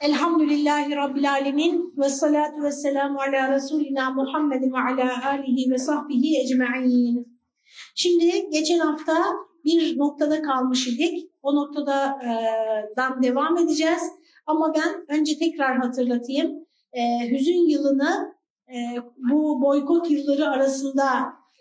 Elhamdülillahi Rabbil Alemin ve salatu ve selamu ala Resulina Muhammedin ve ala alihi ve sahbihi ecma'in. Şimdi geçen hafta bir noktada kalmış idik. O noktadan devam edeceğiz. Ama ben önce tekrar hatırlatayım. E, hüzün yılını e, bu boykot yılları arasında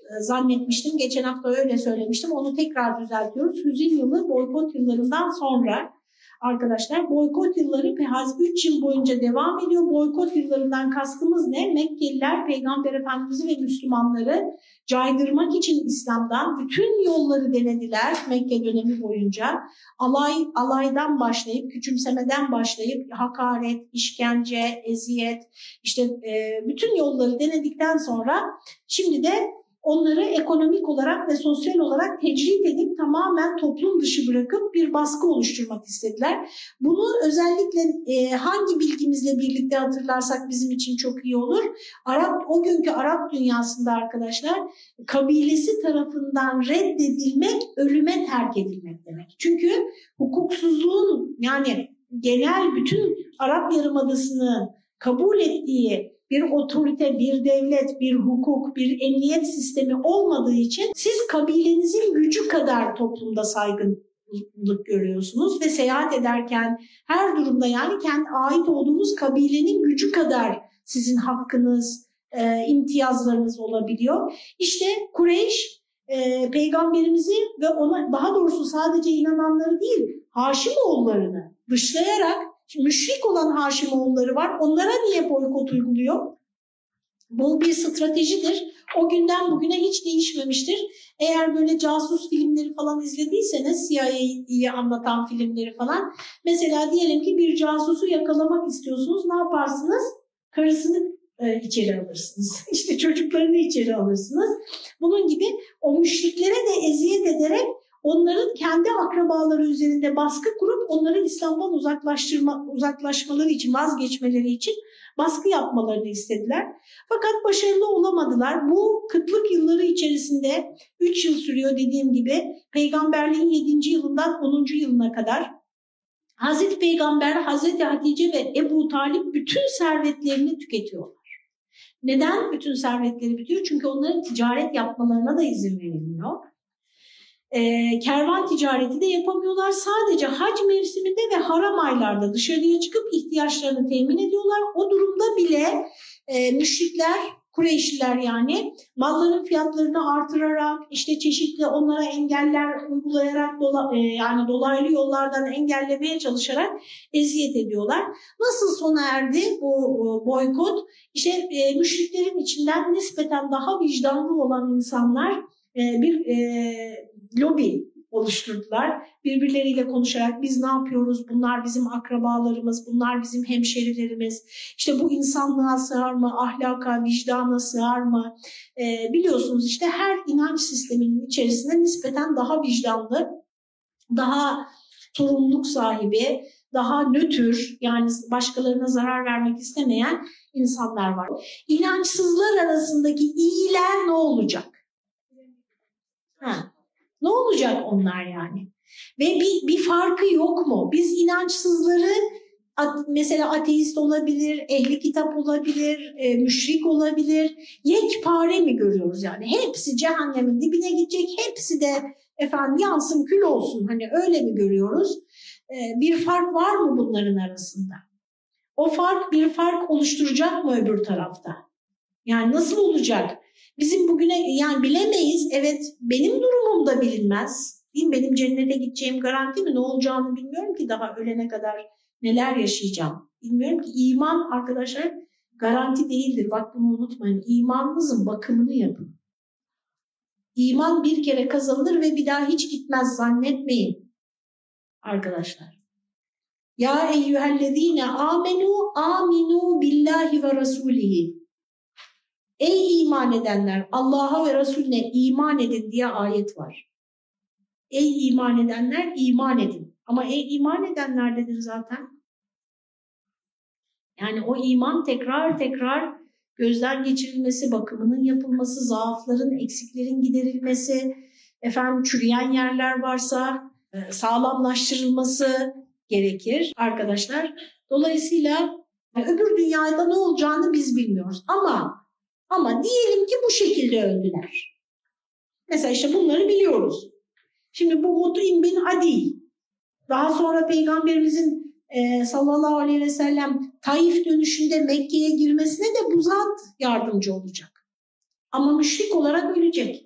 e, zannetmiştim. Geçen hafta öyle söylemiştim. Onu tekrar düzeltiyoruz. Hüzün yılı boykot yıllarından sonra arkadaşlar. Boykot yılları Pehaz 3 yıl boyunca devam ediyor. Boykot yıllarından kastımız ne? Mekkeliler Peygamber Efendimiz'i ve Müslümanları caydırmak için İslam'dan bütün yolları denediler Mekke dönemi boyunca. Alay, alaydan başlayıp, küçümsemeden başlayıp hakaret, işkence, eziyet, işte e, bütün yolları denedikten sonra şimdi de onları ekonomik olarak ve sosyal olarak tecrit edip tamamen toplum dışı bırakıp bir baskı oluşturmak istediler. Bunu özellikle e, hangi bilgimizle birlikte hatırlarsak bizim için çok iyi olur. Arap o günkü Arap dünyasında arkadaşlar kabilesi tarafından reddedilmek ölüme terk edilmek demek. Çünkü hukuksuzluğun yani genel bütün Arap Yarımadası'nı kabul ettiği bir otorite, bir devlet, bir hukuk, bir emniyet sistemi olmadığı için siz kabilenizin gücü kadar toplumda saygınlık görüyorsunuz ve seyahat ederken her durumda yani kendi ait olduğunuz kabilenin gücü kadar sizin hakkınız, e, imtiyazlarınız olabiliyor. İşte Kureyş e, peygamberimizi ve ona daha doğrusu sadece inananları değil Haşimoğullarını dışlayarak müşrik olan Haşimoğulları var. Onlara niye boykot uyguluyor? Bu bir stratejidir. O günden bugüne hiç değişmemiştir. Eğer böyle casus filmleri falan izlediyseniz CIA'yı anlatan filmleri falan. Mesela diyelim ki bir casusu yakalamak istiyorsunuz. Ne yaparsınız? Karısını e, içeri alırsınız. İşte çocuklarını içeri alırsınız. Bunun gibi o müşriklere de eziyet ederek onların kendi akrabaları üzerinde baskı kurup onları İslam'dan uzaklaştırma, uzaklaşmaları için, vazgeçmeleri için baskı yapmalarını istediler. Fakat başarılı olamadılar. Bu kıtlık yılları içerisinde 3 yıl sürüyor dediğim gibi peygamberliğin 7. yılından 10. yılına kadar Hazreti Peygamber, Hazreti Hatice ve Ebu Talip bütün servetlerini tüketiyorlar. Neden bütün servetleri bitiyor? Çünkü onların ticaret yapmalarına da izin verilmiyor e, kervan ticareti de yapamıyorlar. Sadece hac mevsiminde ve haram aylarda dışarıya çıkıp ihtiyaçlarını temin ediyorlar. O durumda bile e, müşrikler, Kureyşliler yani malların fiyatlarını artırarak işte çeşitli onlara engeller uygulayarak dola, e, yani dolaylı yollardan engellemeye çalışarak eziyet ediyorlar. Nasıl sona erdi bu e, boykot? İşte e, müşriklerin içinden nispeten daha vicdanlı olan insanlar e, bir e, lobi oluşturdular. Birbirleriyle konuşarak biz ne yapıyoruz, bunlar bizim akrabalarımız, bunlar bizim hemşerilerimiz, işte bu insanlığa sığar mı, ahlaka, vicdana sığar mı? Ee, biliyorsunuz işte her inanç sisteminin içerisinde nispeten daha vicdanlı, daha sorumluluk sahibi, daha nötr yani başkalarına zarar vermek istemeyen insanlar var. İnançsızlar arasındaki iyiler ne olacak? Ha, ne olacak onlar yani? Ve bir, bir farkı yok mu? Biz inançsızları mesela ateist olabilir, ehli kitap olabilir, e, müşrik olabilir. Yekpare mi görüyoruz yani? Hepsi cehennemin dibine gidecek, hepsi de efendim yansın kül olsun. Hani öyle mi görüyoruz? E, bir fark var mı bunların arasında? O fark bir fark oluşturacak mı öbür tarafta? Yani nasıl olacak? Bizim bugüne yani bilemeyiz. Evet benim durumum da bilinmez. Değil mi? Benim cennete gideceğim garanti mi? Ne olacağını bilmiyorum ki daha ölene kadar neler yaşayacağım. Bilmiyorum ki iman arkadaşlar garanti değildir. Bak bunu unutmayın. İmanınızın bakımını yapın. İman bir kere kazanılır ve bir daha hiç gitmez zannetmeyin arkadaşlar. Ya eyyühellezine amenu aminu billahi ve rasulihi. Ey iman edenler Allah'a ve Resulüne iman edin diye ayet var. Ey iman edenler iman edin. Ama ey iman edenler dedin zaten. Yani o iman tekrar tekrar gözden geçirilmesi, bakımının yapılması, zaafların, eksiklerin giderilmesi, efendim çürüyen yerler varsa e, sağlamlaştırılması gerekir arkadaşlar. Dolayısıyla öbür dünyada ne olacağını biz bilmiyoruz. Ama ama diyelim ki bu şekilde öldüler. Mesela işte bunları biliyoruz. Şimdi bu Mut'im bin Adi daha sonra Peygamberimizin e, sallallahu aleyhi ve sellem Taif dönüşünde Mekke'ye girmesine de bu zat yardımcı olacak. Ama müşrik olarak ölecek.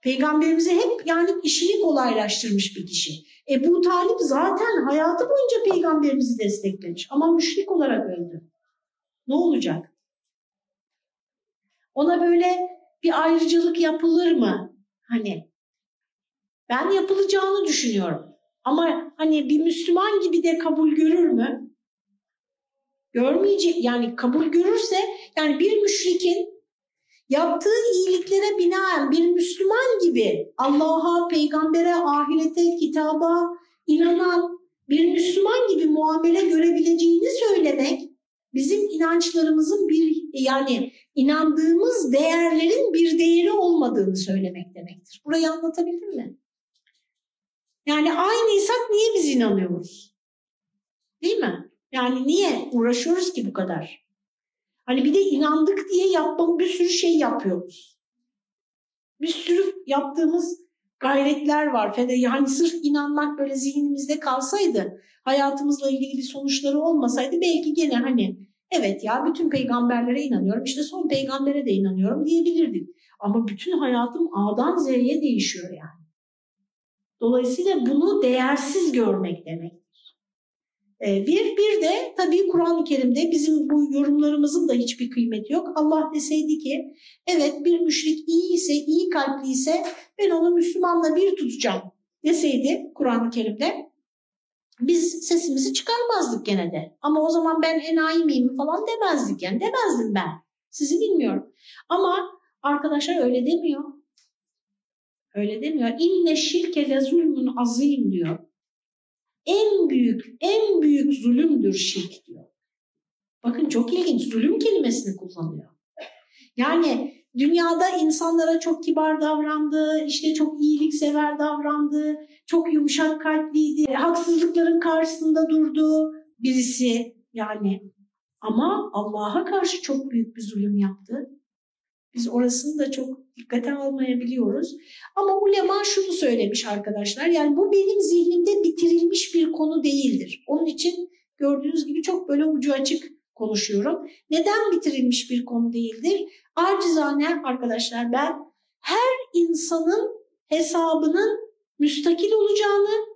Peygamberimize hep yani işini kolaylaştırmış bir kişi. Ebu Talip zaten hayatı boyunca peygamberimizi desteklemiş ama müşrik olarak öldü. Ne olacak? Ona böyle bir ayrıcalık yapılır mı? Hani ben yapılacağını düşünüyorum. Ama hani bir Müslüman gibi de kabul görür mü? Görmeyecek yani kabul görürse yani bir müşrikin yaptığı iyiliklere binaen bir Müslüman gibi Allah'a, peygambere, ahirete, kitaba inanan bir Müslüman gibi muamele görebileceğini söylemek bizim inançlarımızın bir yani inandığımız değerlerin bir değeri olmadığını söylemek demektir. Burayı anlatabildim mi? Yani aynıysak niye biz inanıyoruz? Değil mi? Yani niye uğraşıyoruz ki bu kadar? Hani bir de inandık diye yapmamız bir sürü şey yapıyoruz. Bir sürü yaptığımız gayretler var. Yani sırf inanmak böyle zihnimizde kalsaydı, hayatımızla ilgili bir sonuçları olmasaydı belki gene hani evet ya bütün peygamberlere inanıyorum, işte son peygambere de inanıyorum diyebilirdik. Ama bütün hayatım A'dan Z'ye değişiyor yani. Dolayısıyla bunu değersiz görmek demek. Ee, bir, bir de tabii Kur'an-ı Kerim'de bizim bu yorumlarımızın da hiçbir kıymeti yok. Allah deseydi ki evet bir müşrik iyi ise, iyi kalpli ise ben onu Müslümanla bir tutacağım deseydi Kur'an-ı Kerim'de biz sesimizi çıkarmazdık gene de. Ama o zaman ben enayi miyim falan demezdik yani demezdim ben. Sizi bilmiyorum. Ama arkadaşlar öyle demiyor. Öyle demiyor. İnne şirke le zulmün azim diyor en büyük, en büyük zulümdür şirk diyor. Bakın çok ilginç, zulüm kelimesini kullanıyor. Yani dünyada insanlara çok kibar davrandı, işte çok iyiliksever davrandı, çok yumuşak kalpliydi, haksızlıkların karşısında durdu birisi yani. Ama Allah'a karşı çok büyük bir zulüm yaptı. Biz orasını da çok dikkate almayabiliyoruz. Ama ulema şunu söylemiş arkadaşlar. Yani bu benim zihnimde bitirilmiş bir konu değildir. Onun için gördüğünüz gibi çok böyle ucu açık konuşuyorum. Neden bitirilmiş bir konu değildir? Acizane arkadaşlar ben her insanın hesabının müstakil olacağını,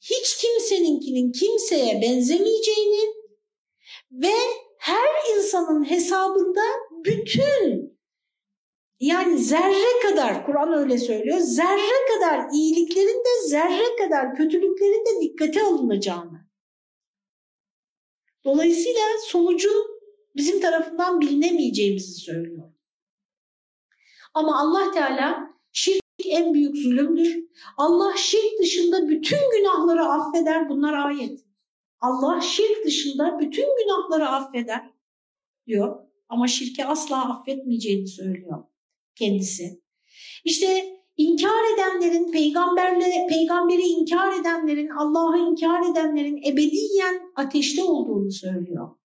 hiç kimseninkinin kimseye benzemeyeceğini ve her insanın hesabında bütün yani zerre kadar, Kur'an öyle söylüyor, zerre kadar iyiliklerin de zerre kadar kötülüklerin de dikkate alınacağını. Dolayısıyla sonucun bizim tarafından bilinemeyeceğimizi söylüyor. Ama Allah Teala şirk en büyük zulümdür. Allah şirk dışında bütün günahları affeder. Bunlar ayet. Allah şirk dışında bütün günahları affeder diyor. Ama şirki asla affetmeyeceğini söylüyor kendisi. İşte inkar edenlerin, peygamberle, peygamberi inkar edenlerin, Allah'ı inkar edenlerin ebediyen ateşte olduğunu söylüyor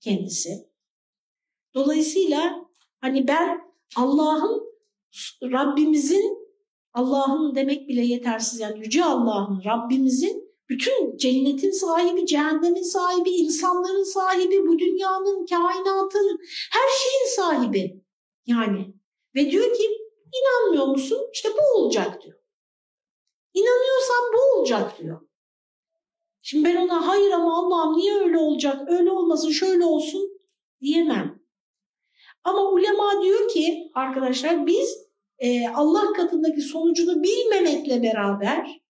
kendisi. Dolayısıyla hani ben Allah'ın, Rabbimizin, Allah'ın demek bile yetersiz yani Yüce Allah'ın, Rabbimizin bütün cennetin sahibi, cehennemin sahibi, insanların sahibi, bu dünyanın, kainatın, her şeyin sahibi. Yani ve diyor ki inanmıyor musun? İşte bu olacak diyor. İnanıyorsan bu olacak diyor. Şimdi ben ona hayır ama Allah'ım niye öyle olacak, öyle olmasın, şöyle olsun diyemem. Ama ulema diyor ki arkadaşlar biz e, Allah katındaki sonucunu bilmemekle beraber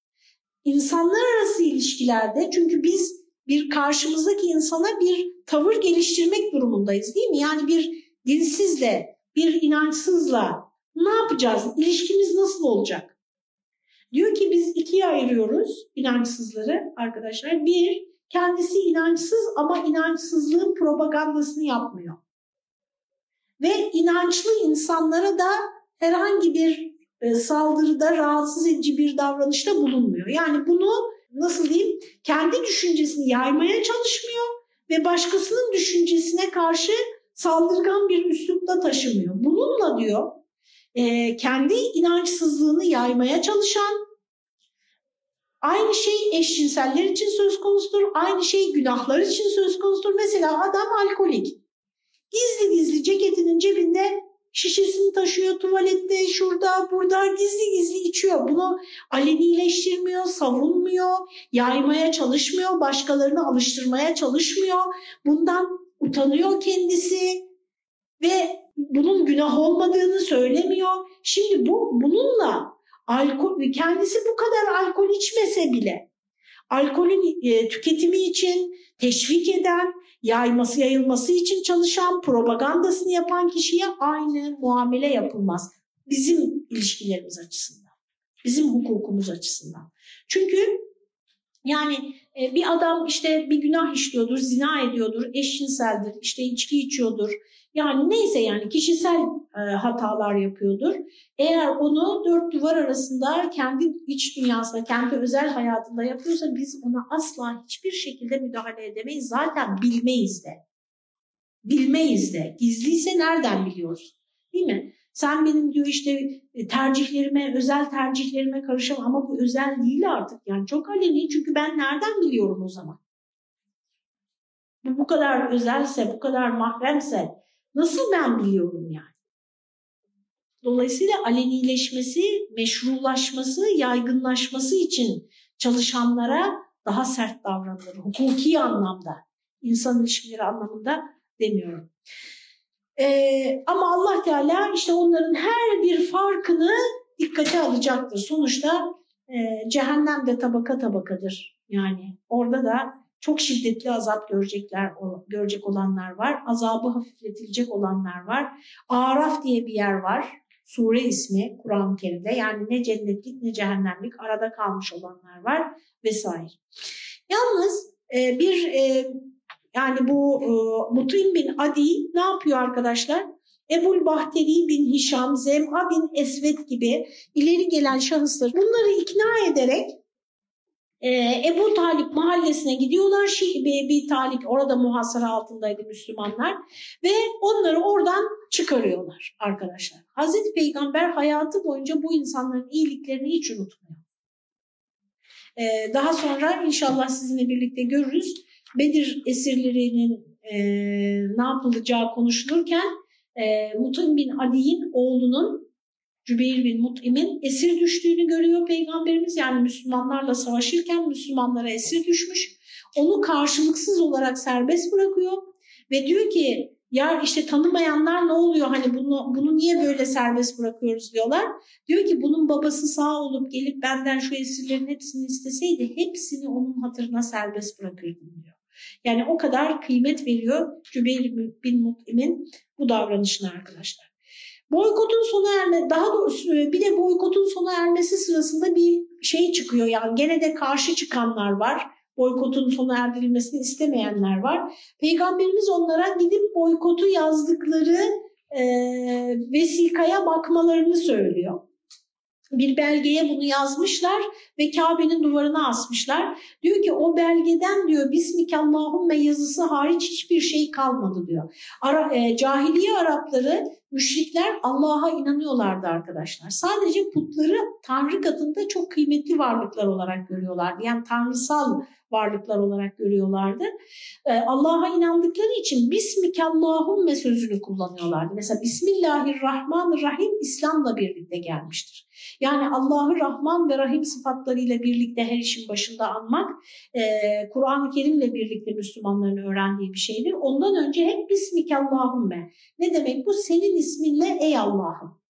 insanlar arası ilişkilerde çünkü biz bir karşımızdaki insana bir tavır geliştirmek durumundayız değil mi? Yani bir dinsizle bir inançsızla ne yapacağız? İlişkimiz nasıl olacak? Diyor ki biz ikiye ayırıyoruz inançsızları arkadaşlar. Bir, kendisi inançsız ama inançsızlığın propagandasını yapmıyor. Ve inançlı insanlara da herhangi bir e, saldırıda rahatsız edici bir davranışta bulunmuyor. Yani bunu nasıl diyeyim kendi düşüncesini yaymaya çalışmıyor ve başkasının düşüncesine karşı saldırgan bir üslupla taşımıyor. Bununla diyor e, kendi inançsızlığını yaymaya çalışan aynı şey eşcinseller için söz konusudur, aynı şey günahlar için söz konusudur. Mesela adam alkolik. Gizli gizli ceketinin cebinde şişesini taşıyor tuvalette, şurada, burada gizli gizli içiyor. Bunu alenileştirmiyor, savunmuyor, yaymaya çalışmıyor, başkalarını alıştırmaya çalışmıyor. Bundan utanıyor kendisi ve bunun günah olmadığını söylemiyor. Şimdi bu bununla alkol kendisi bu kadar alkol içmese bile alkolün e, tüketimi için teşvik eden, yayması yayılması için çalışan, propagandasını yapan kişiye aynı muamele yapılmaz. Bizim ilişkilerimiz açısından, bizim hukukumuz açısından. Çünkü yani e, bir adam işte bir günah işliyordur, zina ediyordur, eşcinseldir, işte içki içiyordur. Yani neyse yani kişisel e, hatalar yapıyordur. Eğer onu dört duvar arasında kendi iç dünyasında, kendi özel hayatında yapıyorsa biz ona asla hiçbir şekilde müdahale edemeyiz. Zaten bilmeyiz de. Bilmeyiz de. Gizliyse nereden biliyoruz? Değil mi? Sen benim diyor işte e, tercihlerime, özel tercihlerime karışamam ama bu özel değil artık. Yani çok aleni çünkü ben nereden biliyorum o zaman? Bu kadar özelse, bu kadar mahremse nasıl ben biliyorum yani? Dolayısıyla alenileşmesi, meşrulaşması, yaygınlaşması için çalışanlara daha sert davranılır. Hukuki anlamda, insan ilişkileri anlamında demiyorum. Ee, ama Allah Teala işte onların her bir farkını dikkate alacaktır. Sonuçta e, cehennem de tabaka tabakadır. Yani orada da çok şiddetli azap görecekler görecek olanlar var. Azabı hafifletilecek olanlar var. Araf diye bir yer var. Sure ismi Kur'an-ı Kerim'de. Yani ne cennetlik ne cehennemlik arada kalmış olanlar var vesaire. Yalnız e, bir e, yani bu e, Mut'im bin Adi ne yapıyor arkadaşlar? Ebul Bahteri bin Hişam, Zem'a bin Esvet gibi ileri gelen şahıslar bunları ikna ederek e, Ebu Talip mahallesine gidiyorlar. Şii bir, Talip orada muhasara altındaydı Müslümanlar ve onları oradan çıkarıyorlar arkadaşlar. Hazreti Peygamber hayatı boyunca bu insanların iyiliklerini hiç unutmuyor. E, daha sonra inşallah sizinle birlikte görürüz. Bedir esirlerinin e, ne yapılacağı konuşulurken e, Mut'im bin Adi'nin oğlunun Cübeyr bin Mut'im'in esir düştüğünü görüyor Peygamberimiz. Yani Müslümanlarla savaşırken Müslümanlara esir düşmüş. Onu karşılıksız olarak serbest bırakıyor ve diyor ki ya işte tanımayanlar ne oluyor hani bunu, bunu niye böyle serbest bırakıyoruz diyorlar. Diyor ki bunun babası sağ olup gelip benden şu esirlerin hepsini isteseydi hepsini onun hatırına serbest bırakırdım diyor. Yani o kadar kıymet veriyor Cübeyr bin Mut'im'in bu davranışına arkadaşlar. Boykotun sona erme, daha doğrusu bir de boykotun sona ermesi sırasında bir şey çıkıyor. Yani gene de karşı çıkanlar var. Boykotun sona erdirilmesini istemeyenler var. Peygamberimiz onlara gidip boykotu yazdıkları e, vesikaya bakmalarını söylüyor bir belgeye bunu yazmışlar ve Kabe'nin duvarına asmışlar. Diyor ki o belgeden diyor Bismikallahümme yazısı hariç hiçbir şey kalmadı diyor. Ara, e, cahiliye Arapları müşrikler Allah'a inanıyorlardı arkadaşlar. Sadece putları Tanrı katında çok kıymetli varlıklar olarak görüyorlardı. Yani tanrısal varlıklar olarak görüyorlardı. Ee, Allah'a inandıkları için Bismikallahümme sözünü kullanıyorlardı. Mesela Bismillahirrahmanirrahim İslam'la birlikte gelmiştir. Yani Allah'ı Rahman ve Rahim sıfatlarıyla birlikte her işin başında anmak e, Kur'an-ı Kerim'le birlikte Müslümanların öğrendiği bir şeydir. Ondan önce hep Bismikallahümme. Ne demek bu? Senin isminle ey Allah'ım.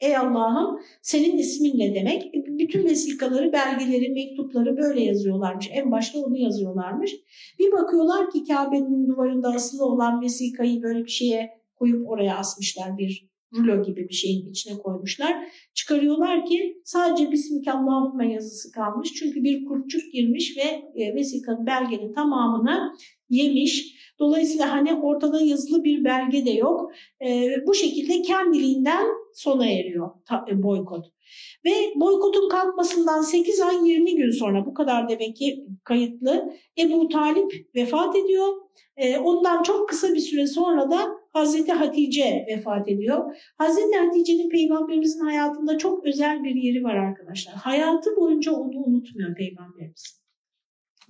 Ey Allah'ım senin isminle demek. E, bütün vesikaları, belgeleri, mektupları böyle yazıyorlarmış. En başta onu yazıyorlarmış. Bir bakıyorlar ki Kabe'nin duvarında asılı olan vesikayı böyle bir şeye koyup oraya asmışlar bir rulo gibi bir şeyin içine koymuşlar. Çıkarıyorlar ki sadece Bismillahirrahmanirrahim yazısı kalmış. Çünkü bir kurtçuk girmiş ve e, vesikanın belgenin tamamını yemiş. Dolayısıyla hani ortada yazılı bir belge de yok. E, bu şekilde kendiliğinden sona eriyor e, boykot. Ve boykotun kalkmasından 8 ay 20 gün sonra bu kadar demek ki kayıtlı Ebu Talip vefat ediyor. E, ondan çok kısa bir süre sonra da Hazreti Hatice vefat ediyor. Hazreti Hatice'nin peygamberimizin hayatında çok özel bir yeri var arkadaşlar. Hayatı boyunca onu unutmuyor peygamberimiz.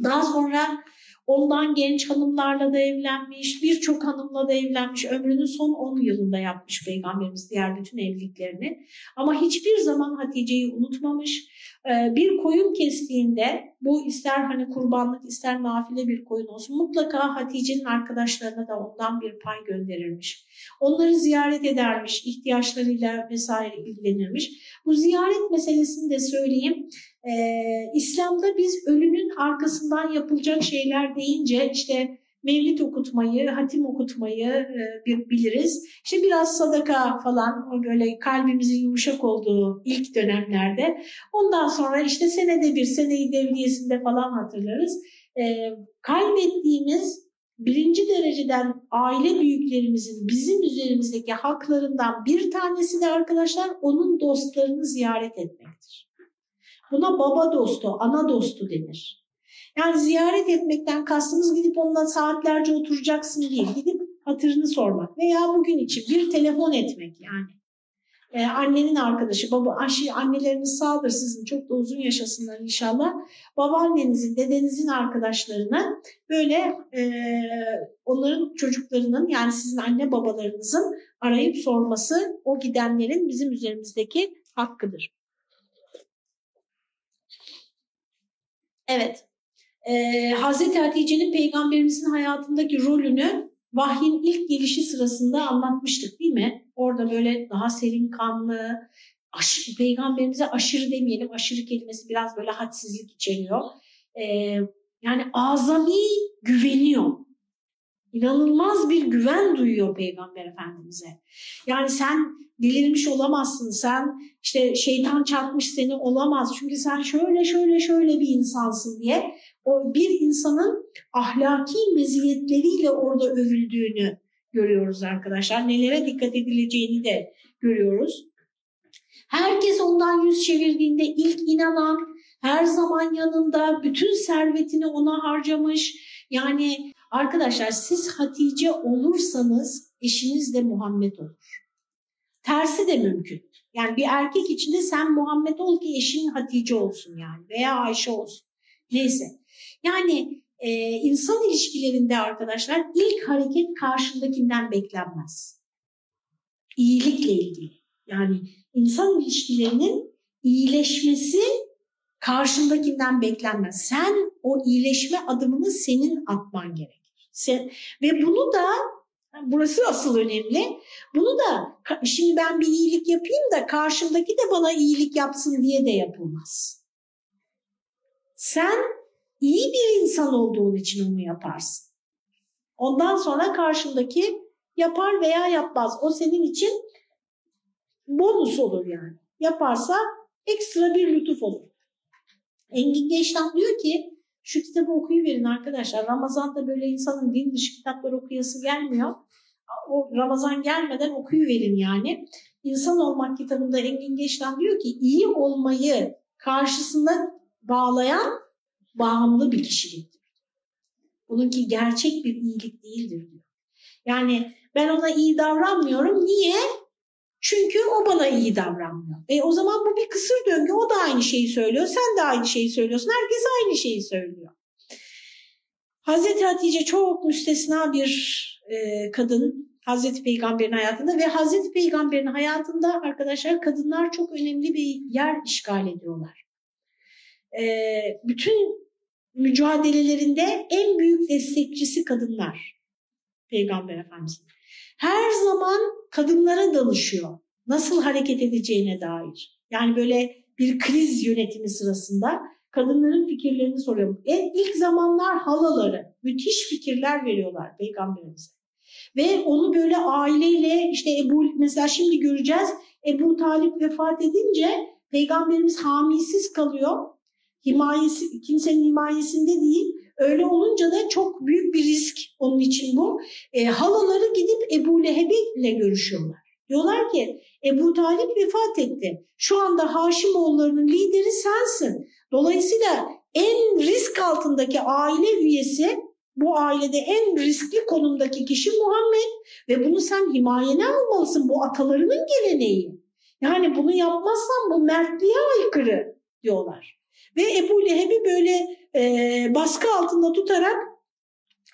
Daha sonra ondan genç hanımlarla da evlenmiş, birçok hanımla da evlenmiş. Ömrünün son 10 yılında yapmış peygamberimiz diğer bütün evliliklerini. Ama hiçbir zaman Hatice'yi unutmamış. Ee, bir koyun kestiğinde bu ister hani kurbanlık ister nafile bir koyun olsun mutlaka Hatice'nin arkadaşlarına da ondan bir pay gönderirmiş. Onları ziyaret edermiş, ihtiyaçlarıyla vesaire ilgilenirmiş. Bu ziyaret meselesini de söyleyeyim. Ee, İslam'da biz ölünün arkasından yapılacak şeyler deyince işte mevlit okutmayı, hatim okutmayı e, biliriz. İşte biraz sadaka falan böyle kalbimizin yumuşak olduğu ilk dönemlerde. Ondan sonra işte senede bir, seneyi devriyesinde falan hatırlarız. E, kaybettiğimiz birinci dereceden aile büyüklerimizin bizim üzerimizdeki haklarından bir tanesi de arkadaşlar onun dostlarını ziyaret etmektir. Buna baba dostu, ana dostu denir. Yani ziyaret etmekten kastımız gidip onunla saatlerce oturacaksın değil. Gidip hatırını sormak veya bugün için bir telefon etmek yani. Ee, annenin arkadaşı, baba, aşı, anneleriniz sağdır sizin çok da uzun yaşasınlar inşallah. Babaannenizin, dedenizin arkadaşlarına böyle e, onların çocuklarının yani sizin anne babalarınızın arayıp sorması o gidenlerin bizim üzerimizdeki hakkıdır. Evet. Ee, Hazreti Hatice'nin peygamberimizin hayatındaki rolünü vahyin ilk gelişi sırasında anlatmıştık değil mi? Orada böyle daha serin kanlı, aşırı, peygamberimize aşırı demeyelim, aşırı kelimesi biraz böyle hadsizlik içeriyor. Ee, yani azami güveniyor. İnanılmaz bir güven duyuyor Peygamber Efendimiz'e. Yani sen delirmiş olamazsın, sen işte şeytan çarpmış seni olamaz. Çünkü sen şöyle şöyle şöyle bir insansın diye o bir insanın ahlaki meziyetleriyle orada övüldüğünü görüyoruz arkadaşlar. Nelere dikkat edileceğini de görüyoruz. Herkes ondan yüz çevirdiğinde ilk inanan, her zaman yanında bütün servetini ona harcamış. Yani arkadaşlar siz Hatice olursanız eşiniz de Muhammed olur. Tersi de mümkün. Yani bir erkek içinde sen Muhammed ol ki eşin Hatice olsun yani veya Ayşe olsun. Neyse. Yani e, insan ilişkilerinde arkadaşlar ilk hareket karşındakinden beklenmez. İyilikle ilgili. Yani insan ilişkilerinin iyileşmesi karşındakinden beklenmez. Sen o iyileşme adımını senin atman gerekir. Sen, ve bunu da burası asıl önemli. Bunu da şimdi ben bir iyilik yapayım da karşımdaki de bana iyilik yapsın diye de yapılmaz. Sen iyi bir insan olduğun için onu yaparsın. Ondan sonra karşındaki yapar veya yapmaz. O senin için bonus olur yani. Yaparsa ekstra bir lütuf olur. Engin Geçtan diyor ki şu kitabı okuyuverin arkadaşlar. Ramazan'da böyle insanın din dışı kitaplar okuyası gelmiyor. O Ramazan gelmeden okuyuverin yani. İnsan Olmak kitabında Engin Geçtan diyor ki iyi olmayı karşısında bağlayan bağımlı bir kişiliktir. Bununki gerçek bir iyilik değildir diyor. Yani ben ona iyi davranmıyorum. Niye? Çünkü o bana iyi davranmıyor. E o zaman bu bir kısır döngü. O da aynı şeyi söylüyor. Sen de aynı şeyi söylüyorsun. Herkes aynı şeyi söylüyor. Hazreti Hatice çok müstesna bir e, kadın. Hazreti Peygamber'in hayatında ve Hazreti Peygamber'in hayatında arkadaşlar kadınlar çok önemli bir yer işgal ediyorlar. E, bütün mücadelelerinde en büyük destekçisi kadınlar. Peygamber Efendimiz. Her zaman kadınlara danışıyor. Nasıl hareket edeceğine dair. Yani böyle bir kriz yönetimi sırasında kadınların fikirlerini soruyor. En ilk zamanlar halaları müthiş fikirler veriyorlar peygamberimize. Ve onu böyle aileyle işte Ebu mesela şimdi göreceğiz Ebu Talip vefat edince peygamberimiz hamisiz kalıyor himayesi, kimsenin himayesinde değil. Öyle olunca da çok büyük bir risk onun için bu. E, halaları gidip Ebu Leheb'le görüşüyorlar. Diyorlar ki Ebu Talip vefat etti. Şu anda Haşimoğullarının lideri sensin. Dolayısıyla en risk altındaki aile üyesi bu ailede en riskli konumdaki kişi Muhammed ve bunu sen himayene almalısın. Bu atalarının geleneği. Yani bunu yapmazsan bu mertliğe aykırı diyorlar. Ve Ebu Leheb'i böyle e, baskı altında tutarak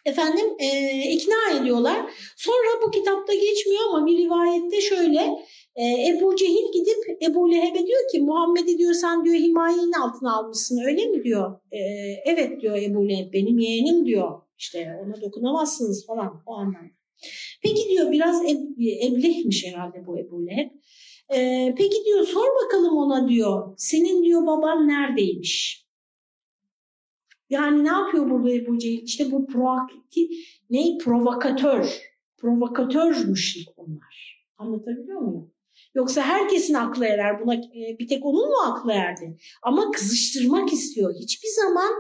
efendim e, ikna ediyorlar. Sonra bu kitapta geçmiyor ama bir rivayette şöyle e, Ebu Cehil gidip Ebu Leheb'e diyor ki Muhammed'i diyor sen diyor himayenin altına almışsın öyle mi diyor. E, evet diyor Ebu Leheb benim yeğenim diyor. İşte ona dokunamazsınız falan o anlamda. Peki diyor biraz eb, eblehmiş herhalde bu Ebu Leheb. Ee, peki diyor sor bakalım ona diyor. Senin diyor baban neredeymiş? Yani ne yapıyor burada Ebu Cehil? İşte bu proaktif, ne? Provokatör. Provokatör müşrik onlar. Anlatabiliyor muyum? Yoksa herkesin aklı erer. Buna e, bir tek onun mu aklı erdi? Ama kızıştırmak istiyor. Hiçbir zaman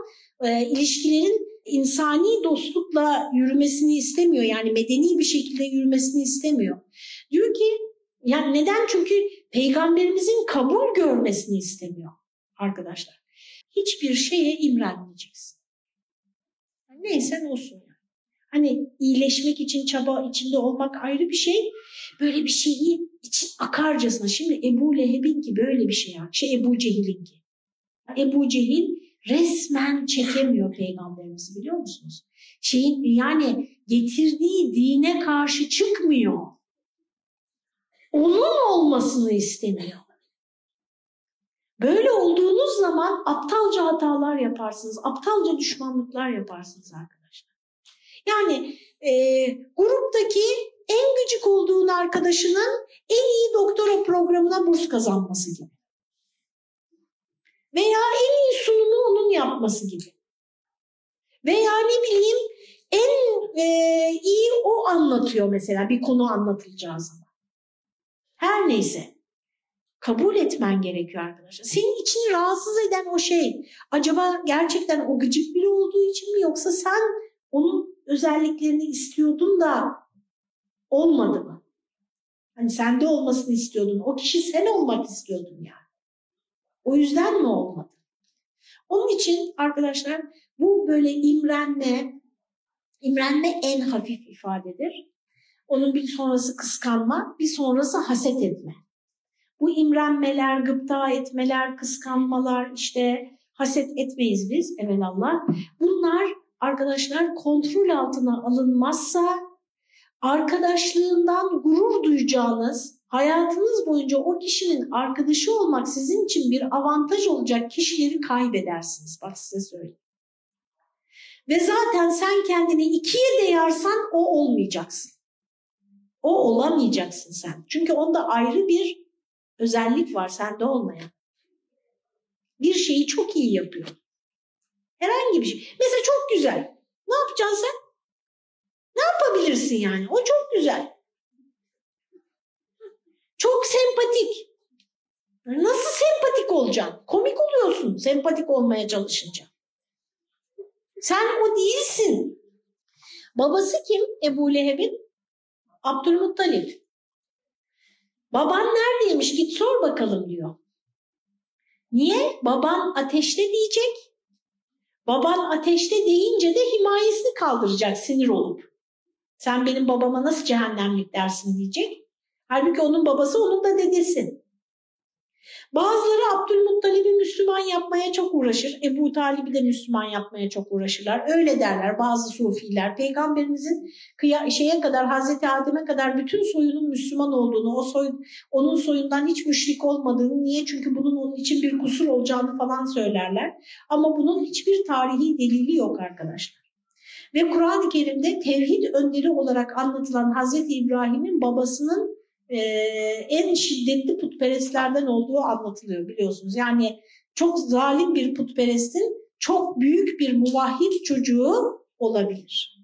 e, ilişkilerin insani dostlukla yürümesini istemiyor. Yani medeni bir şekilde yürümesini istemiyor. Diyor ki yani neden? Çünkü peygamberimizin kabul görmesini istemiyor arkadaşlar. Hiçbir şeye imrenmeyeceksin. Neyse olsun. Hani iyileşmek için çaba içinde olmak ayrı bir şey. Böyle bir şeyi için akarcasına. Şimdi Ebu Leheb'in ki böyle bir şey. Şey Ebu Cehil'in ki. Ebu Cehil resmen çekemiyor peygamberimizi biliyor musunuz? Şeyin yani getirdiği dine karşı çıkmıyor onun olmasını istemiyor. Böyle olduğunuz zaman aptalca hatalar yaparsınız, aptalca düşmanlıklar yaparsınız arkadaşlar. Yani e, gruptaki en gıcık olduğun arkadaşının en iyi doktora programına burs kazanması gibi. Veya en iyi sunumu onun yapması gibi. Veya ne bileyim en e, iyi o anlatıyor mesela bir konu anlatılacağı zaman. Her neyse. Kabul etmen gerekiyor arkadaşlar. Senin için rahatsız eden o şey acaba gerçekten o gıcık biri olduğu için mi yoksa sen onun özelliklerini istiyordun da olmadı mı? Hani sende olmasını istiyordun. O kişi sen olmak istiyordun yani. O yüzden mi olmadı? Onun için arkadaşlar bu böyle imrenme, imrenme en hafif ifadedir. Onun bir sonrası kıskanma, bir sonrası haset etme. Bu imrenmeler, gıpta etmeler, kıskanmalar, işte haset etmeyiz biz evelallah. Bunlar arkadaşlar kontrol altına alınmazsa arkadaşlığından gurur duyacağınız, hayatınız boyunca o kişinin arkadaşı olmak sizin için bir avantaj olacak kişileri kaybedersiniz. Bak size söyleyeyim. Ve zaten sen kendini ikiye değersen o olmayacaksın. O olamayacaksın sen. Çünkü onda ayrı bir özellik var sende olmayan. Bir şeyi çok iyi yapıyor. Herhangi bir şey. Mesela çok güzel. Ne yapacaksın sen? Ne yapabilirsin yani? O çok güzel. Çok sempatik. Nasıl sempatik olacaksın? Komik oluyorsun sempatik olmaya çalışınca. Sen o değilsin. Babası kim Ebu Leheb'in? Abdülmuttalip. Baban neredeymiş git sor bakalım diyor. Niye? Baban ateşte diyecek. Baban ateşte deyince de himayesini kaldıracak sinir olup. Sen benim babama nasıl cehennemlik dersin diyecek. Halbuki onun babası onun da dedesi. Bazıları Abdülmuttalib'i Müslüman yapmaya çok uğraşır. Ebu Talib'i de Müslüman yapmaya çok uğraşırlar. Öyle derler bazı sufiler. Peygamberimizin kıya, şeye kadar Hazreti Adem'e kadar bütün soyunun Müslüman olduğunu, o soy, onun soyundan hiç müşrik olmadığını, niye? Çünkü bunun onun için bir kusur olacağını falan söylerler. Ama bunun hiçbir tarihi delili yok arkadaşlar. Ve Kur'an-ı Kerim'de tevhid önderi olarak anlatılan Hazreti İbrahim'in babasının e, en şiddetli putperestlerden olduğu anlatılıyor biliyorsunuz. Yani çok zalim bir putperestin çok büyük bir muvahhid çocuğu olabilir.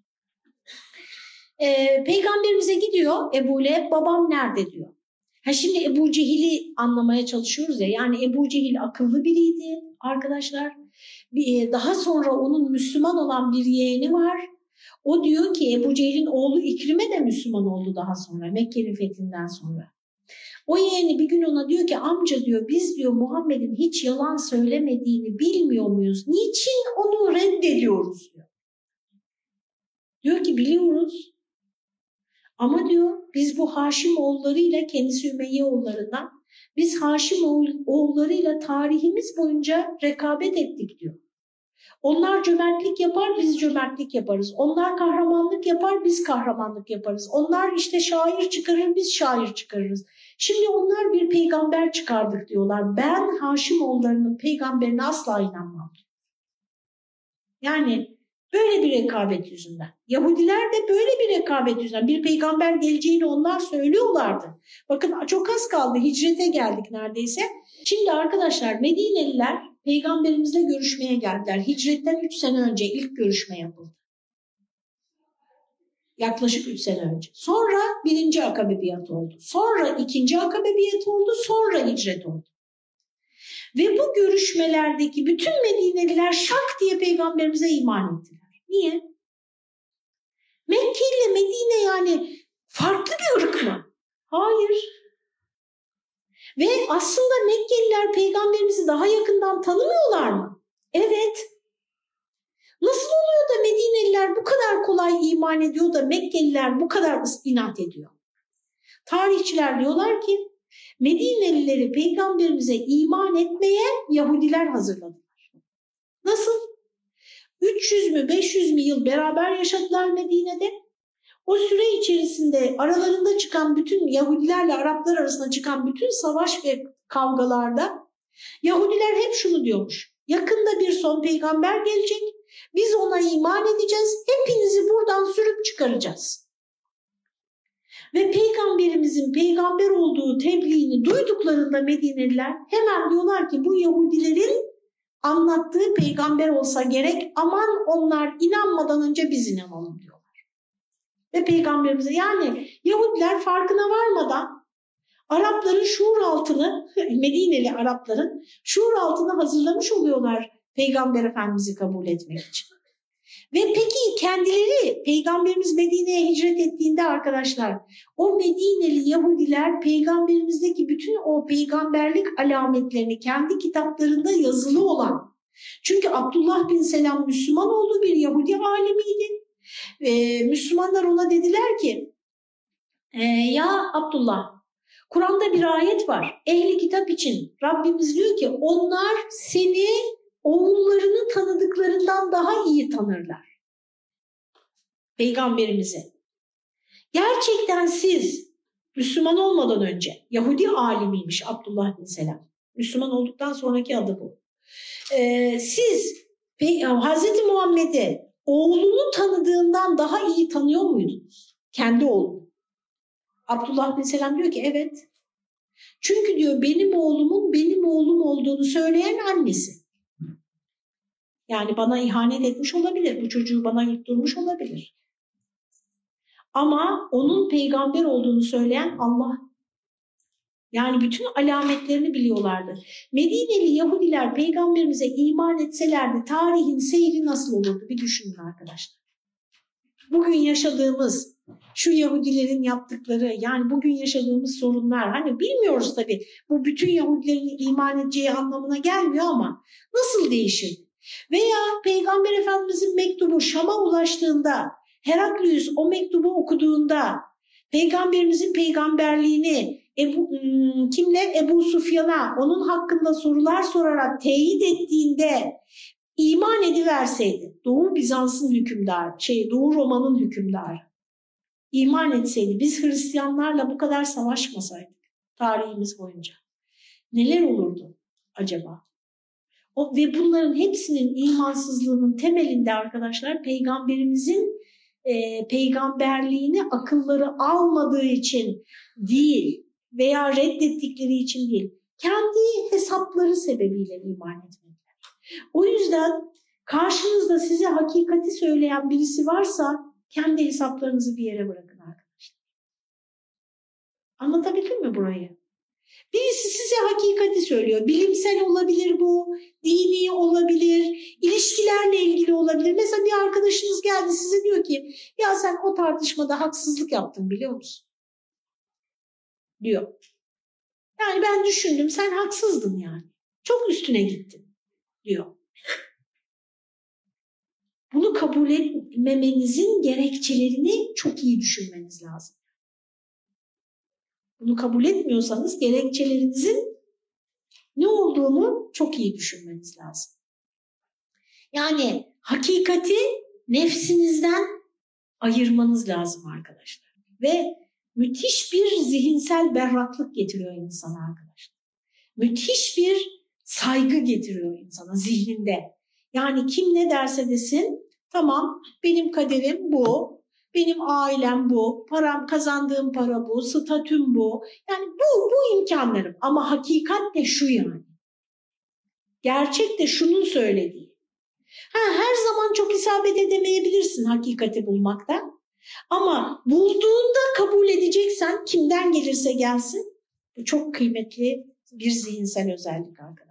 E, peygamberimize gidiyor Ebu Leheb babam nerede diyor. Ha şimdi Ebu Cehil'i anlamaya çalışıyoruz ya yani Ebu Cehil akıllı biriydi arkadaşlar. Daha sonra onun Müslüman olan bir yeğeni var o diyor ki Ebu Cehil'in oğlu İkrime de Müslüman oldu daha sonra Mekke'nin fethinden sonra. O yeğeni bir gün ona diyor ki amca diyor biz diyor Muhammed'in hiç yalan söylemediğini bilmiyor muyuz? Niçin onu reddediyoruz diyor. Diyor ki biliyoruz. Ama diyor biz bu Haşim oğullarıyla kendisi Ümeyye oğullarından biz Haşim oğullarıyla tarihimiz boyunca rekabet ettik diyor. Onlar cömertlik yapar, biz cömertlik yaparız. Onlar kahramanlık yapar, biz kahramanlık yaparız. Onlar işte şair çıkarır, biz şair çıkarırız. Şimdi onlar bir peygamber çıkardık diyorlar. Ben Haşimoğullarının peygamberine asla inanmam. Yani böyle bir rekabet yüzünden. Yahudiler de böyle bir rekabet yüzünden. Bir peygamber geleceğini onlar söylüyorlardı. Bakın çok az kaldı. Hicrete geldik neredeyse. Şimdi arkadaşlar Medineliler peygamberimizle görüşmeye geldiler. Hicretten 3 sene önce ilk görüşme yapıldı. Yaklaşık 3 sene önce. Sonra birinci akabe biatı oldu. Sonra ikinci akabe biatı oldu. Sonra hicret oldu. Ve bu görüşmelerdeki bütün Medineliler şak diye peygamberimize iman ettiler. Niye? Mekke ile Medine yani farklı bir ırk mı? Hayır. Ve aslında Mekkeliler peygamberimizi daha yakından tanımıyorlar mı? Evet. Nasıl oluyor da Medineliler bu kadar kolay iman ediyor da Mekkeliler bu kadar inat ediyor? Tarihçiler diyorlar ki Medinelileri peygamberimize iman etmeye Yahudiler hazırladılar. Nasıl? 300 mü 500 mü yıl beraber yaşadılar Medine'de. O süre içerisinde aralarında çıkan bütün Yahudilerle Araplar arasında çıkan bütün savaş ve kavgalarda Yahudiler hep şunu diyormuş. Yakında bir son peygamber gelecek. Biz ona iman edeceğiz. Hepinizi buradan sürüp çıkaracağız. Ve peygamberimizin peygamber olduğu tebliğini duyduklarında Medineliler hemen diyorlar ki bu Yahudilerin anlattığı peygamber olsa gerek aman onlar inanmadan önce biz inanalım diyorlar. Ve peygamberimize yani Yahudiler farkına varmadan Arapların şuur altını, Medineli Arapların şuur altını hazırlamış oluyorlar Peygamber Efendimiz'i kabul etmek için. Ve peki kendileri Peygamberimiz Medine'ye hicret ettiğinde arkadaşlar o Medineli Yahudiler peygamberimizdeki bütün o peygamberlik alametlerini kendi kitaplarında yazılı olan çünkü Abdullah bin Selam Müslüman olduğu bir Yahudi alimiydi. Ee, Müslümanlar ona dediler ki e, ya Abdullah Kur'an'da bir ayet var. Ehli kitap için Rabbimiz diyor ki onlar seni oğullarını tanıdıklarından daha iyi tanırlar. Peygamberimizi. Gerçekten siz Müslüman olmadan önce Yahudi alimiymiş Abdullah bin Selam. Müslüman olduktan sonraki adı bu. Ee, siz Hazreti Muhammed'i oğlunu tanıdığından daha iyi tanıyor muydunuz? Kendi oğlunu. Abdullah bin Selam diyor ki evet. Çünkü diyor benim oğlumun benim oğlum olduğunu söyleyen annesi. Yani bana ihanet etmiş olabilir. Bu çocuğu bana yutturmuş olabilir. Ama onun peygamber olduğunu söyleyen Allah. Yani bütün alametlerini biliyorlardı. Medineli Yahudiler peygamberimize iman etselerdi tarihin seyri nasıl olurdu bir düşünün arkadaşlar. Bugün yaşadığımız şu Yahudilerin yaptıkları yani bugün yaşadığımız sorunlar hani bilmiyoruz tabii bu bütün Yahudilerin iman edeceği anlamına gelmiyor ama nasıl değişir? Veya Peygamber Efendimizin mektubu Şam'a ulaştığında Heraklius o mektubu okuduğunda Peygamberimizin peygamberliğini Ebu, hmm, kimle? Ebu Sufyan'a onun hakkında sorular sorarak teyit ettiğinde iman ediverseydi Doğu Bizans'ın hükümdarı, şey Doğu Roma'nın hükümdarı iman etseydi biz Hristiyanlarla bu kadar savaşmasaydık tarihimiz boyunca neler olurdu acaba? O, ve bunların hepsinin imansızlığının temelinde arkadaşlar peygamberimizin e, peygamberliğini akılları almadığı için değil veya reddettikleri için değil. Kendi hesapları sebebiyle iman etmediler. O yüzden karşınızda size hakikati söyleyen birisi varsa kendi hesaplarınızı bir yere bırakın arkadaşlar. Anlatabildim mi burayı? Birisi size hakikati söylüyor. Bilimsel olabilir bu, dini olabilir, ilişkilerle ilgili olabilir. Mesela bir arkadaşınız geldi size diyor ki ya sen o tartışmada haksızlık yaptın biliyor musun? Diyor. Yani ben düşündüm sen haksızdın yani. Çok üstüne gittin diyor. Bunu kabul etmemenizin gerekçelerini çok iyi düşünmeniz lazım. Bunu kabul etmiyorsanız gerekçelerinizin ne olduğunu çok iyi düşünmeniz lazım. Yani hakikati nefsinizden ayırmanız lazım arkadaşlar. Ve müthiş bir zihinsel berraklık getiriyor insana arkadaşlar. Müthiş bir saygı getiriyor insana zihninde. Yani kim ne derse desin tamam benim kaderim bu, benim ailem bu, param kazandığım para bu, statüm bu. Yani bu, bu imkanlarım ama hakikat de şu yani. Gerçek de şunun söylediği. Ha, her zaman çok isabet edemeyebilirsin hakikati bulmakta. Ama bulduğunda kabul edeceksen kimden gelirse gelsin bu çok kıymetli bir zihinsel özellik arkadaşlar.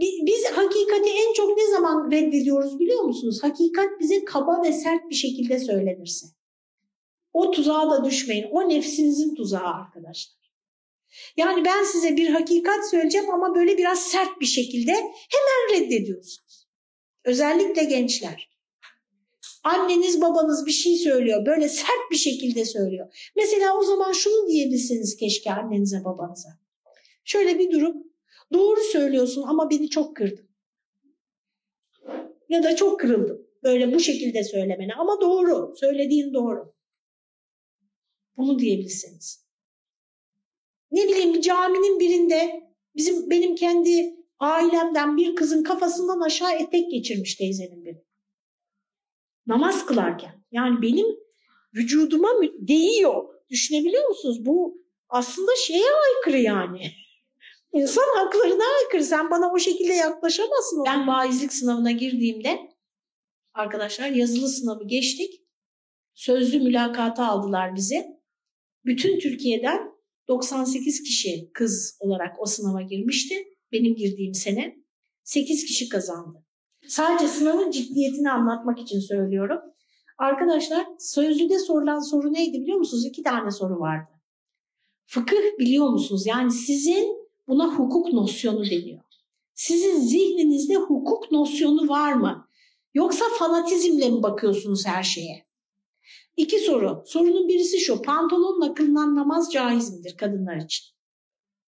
Biz hakikati en çok ne zaman reddediyoruz biliyor musunuz? Hakikat bize kaba ve sert bir şekilde söylenirse. O tuzağa da düşmeyin. O nefsinizin tuzağı arkadaşlar. Yani ben size bir hakikat söyleyeceğim ama böyle biraz sert bir şekilde hemen reddediyorsunuz. Özellikle gençler. Anneniz babanız bir şey söylüyor. Böyle sert bir şekilde söylüyor. Mesela o zaman şunu diyebilirsiniz keşke annenize babanıza. Şöyle bir durum. Doğru söylüyorsun ama beni çok kırdın. Ya da çok kırıldım. Böyle bu şekilde söylemene ama doğru. Söylediğin doğru. Bunu diyebilirsiniz. Ne bileyim bir caminin birinde bizim benim kendi ailemden bir kızın kafasından aşağı etek geçirmiş teyzenin biri. Namaz kılarken. Yani benim vücuduma değiyor. Düşünebiliyor musunuz? Bu aslında şeye aykırı yani. İnsan haklarına aykırı. Sen bana o şekilde yaklaşamazsın. Ben vaizlik sınavına girdiğimde arkadaşlar yazılı sınavı geçtik. Sözlü mülakata aldılar bizi. Bütün Türkiye'den 98 kişi kız olarak o sınava girmişti. Benim girdiğim sene 8 kişi kazandı. Sadece sınavın ciddiyetini anlatmak için söylüyorum. Arkadaşlar sözlüde sorulan soru neydi biliyor musunuz? İki tane soru vardı. Fıkıh biliyor musunuz? Yani sizin buna hukuk nosyonu deniyor. Sizin zihninizde hukuk nosyonu var mı? Yoksa fanatizmle mi bakıyorsunuz her şeye? İki soru. Sorunun birisi şu. Pantolonla kılınan namaz caiz midir kadınlar için?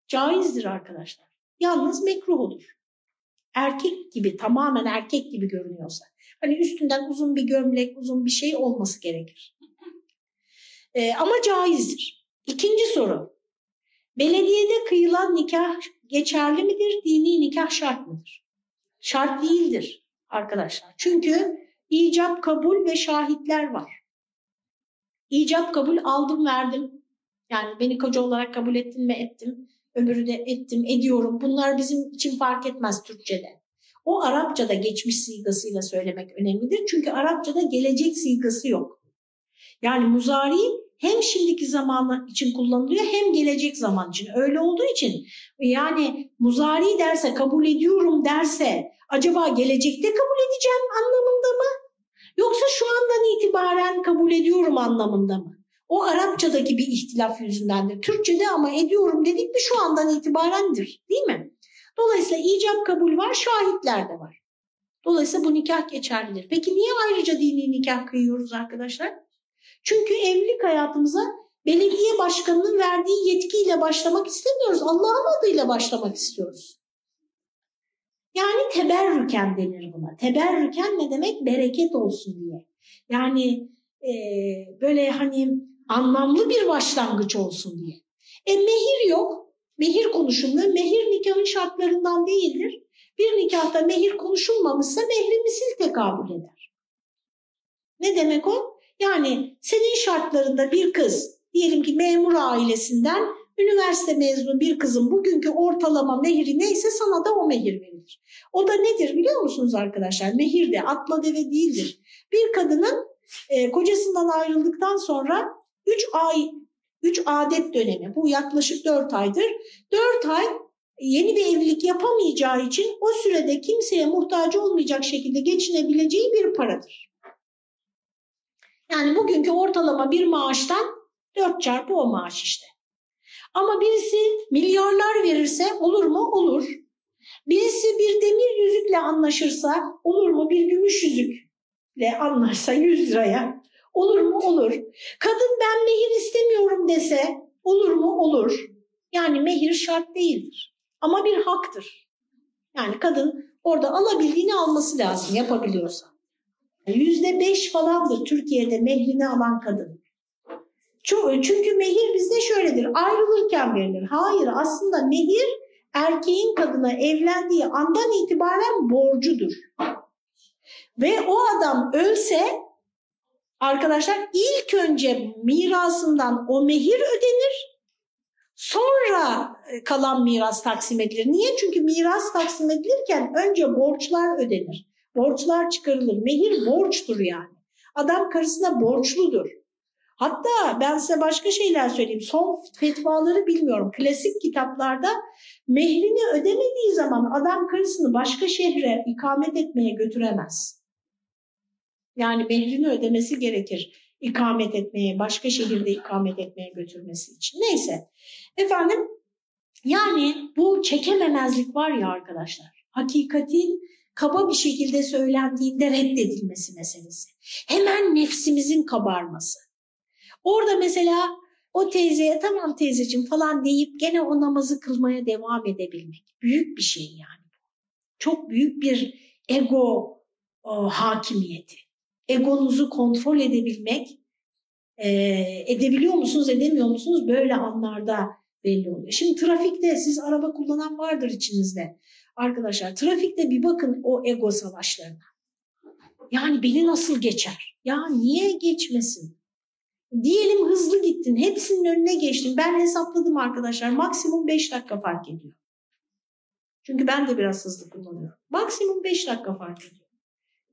Caizdir arkadaşlar. Yalnız mekruh olur. Erkek gibi tamamen erkek gibi görünüyorsa. Hani üstünden uzun bir gömlek, uzun bir şey olması gerekir. Ee, ama caizdir. İkinci soru. Belediyede kıyılan nikah geçerli midir? Dini nikah şart mıdır? Şart değildir arkadaşlar. Çünkü icap kabul ve şahitler var. İcap kabul aldım verdim. Yani beni koca olarak kabul ettin mi ettim. Öbürü de ettim ediyorum. Bunlar bizim için fark etmez Türkçe'de. O Arapçada geçmiş sigasıyla söylemek önemlidir. Çünkü Arapçada gelecek sigası yok. Yani muzari hem şimdiki zaman için kullanılıyor hem gelecek zaman için. Öyle olduğu için yani muzari derse kabul ediyorum derse acaba gelecekte kabul edeceğim anlamında mı? Yoksa şu andan itibaren kabul ediyorum anlamında mı? O Arapçadaki bir ihtilaf yüzündendir. Türkçede ama ediyorum dedik mi şu andan itibarendir değil mi? Dolayısıyla icap kabul var, şahitler de var. Dolayısıyla bu nikah geçerlidir. Peki niye ayrıca dini nikah kıyıyoruz arkadaşlar? Çünkü evlilik hayatımıza belediye başkanının verdiği yetkiyle başlamak istemiyoruz. Allah'ın adıyla başlamak istiyoruz. Yani teberrüken denir buna. Teberrüken ne demek? Bereket olsun diye. Yani e, böyle hani anlamlı bir başlangıç olsun diye. E mehir yok. Mehir konuşulmuyor. Mehir nikahın şartlarından değildir. Bir nikahta mehir konuşulmamışsa mehri misil tekabül eder. Ne demek o? Yani senin şartlarında bir kız diyelim ki memur ailesinden üniversite mezunu bir kızın bugünkü ortalama mehri neyse sana da o mehir verilir. O da nedir biliyor musunuz arkadaşlar? Mehir de atla deve değildir. Bir kadının e, kocasından ayrıldıktan sonra 3 ay 3 adet dönemi bu yaklaşık 4 aydır. 4 ay yeni bir evlilik yapamayacağı için o sürede kimseye muhtaç olmayacak şekilde geçinebileceği bir paradır. Yani bugünkü ortalama bir maaştan 4 çarpı o maaş işte. Ama birisi milyarlar verirse olur mu? Olur. Birisi bir demir yüzükle anlaşırsa olur mu? Bir gümüş yüzükle anlaşsa 100 liraya olur mu? Olur. Kadın ben mehir istemiyorum dese olur mu? Olur. Yani mehir şart değildir. Ama bir haktır. Yani kadın orada alabildiğini alması lazım yapabiliyorsa. Yüzde beş falandır Türkiye'de mehrini alan kadın. Çünkü mehir bizde şöyledir ayrılırken verilir. Hayır aslında mehir erkeğin kadına evlendiği andan itibaren borcudur. Ve o adam ölse arkadaşlar ilk önce mirasından o mehir ödenir. Sonra kalan miras taksim edilir. Niye? Çünkü miras taksim edilirken önce borçlar ödenir. Borçlar çıkarılır. Mehir borçtur yani. Adam karısına borçludur. Hatta ben size başka şeyler söyleyeyim. Son fetvaları bilmiyorum. Klasik kitaplarda mehrini ödemediği zaman adam karısını başka şehre ikamet etmeye götüremez. Yani mehrini ödemesi gerekir ikamet etmeye, başka şehirde ikamet etmeye götürmesi için. Neyse. Efendim yani bu çekememezlik var ya arkadaşlar. Hakikatin kaba bir şekilde söylendiğinde reddedilmesi meselesi. Hemen nefsimizin kabarması. Orada mesela o teyzeye tamam teyzeciğim falan deyip gene o namazı kılmaya devam edebilmek. Büyük bir şey yani. Çok büyük bir ego o, hakimiyeti. Egonuzu kontrol edebilmek, e, edebiliyor musunuz edemiyor musunuz böyle anlarda belli oluyor. Şimdi trafikte siz araba kullanan vardır içinizde. Arkadaşlar trafikte bir bakın o ego savaşlarına. Yani beni nasıl geçer? Ya niye geçmesin? Diyelim hızlı gittin, hepsinin önüne geçtin. Ben hesapladım arkadaşlar, maksimum 5 dakika fark ediyor. Çünkü ben de biraz hızlı kullanıyorum. Maksimum 5 dakika fark ediyor.